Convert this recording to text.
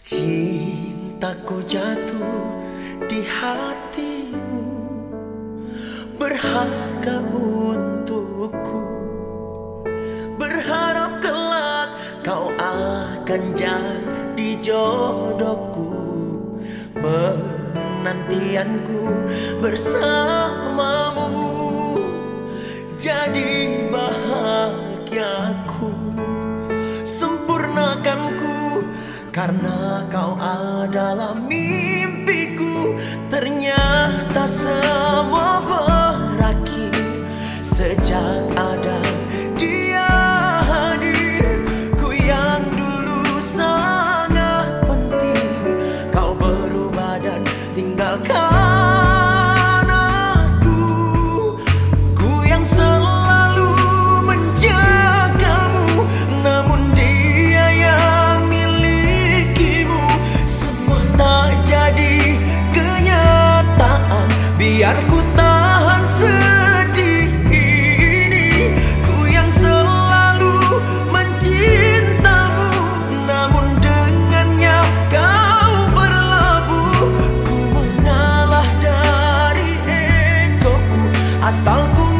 Cintaku jatuh di hatimu. Berharga untukku. Berharap kelak kau akan jadi jodohku. Penantianku bersamamu Jadi bahagiaku. Sempurnakanku karena kau adalah mimpiku Ternyata semua Aku tahan sedih ini ku yang selalu mencintamu. Namun dengannya kau berlabuh ku mengalah dari egoku. Asal ku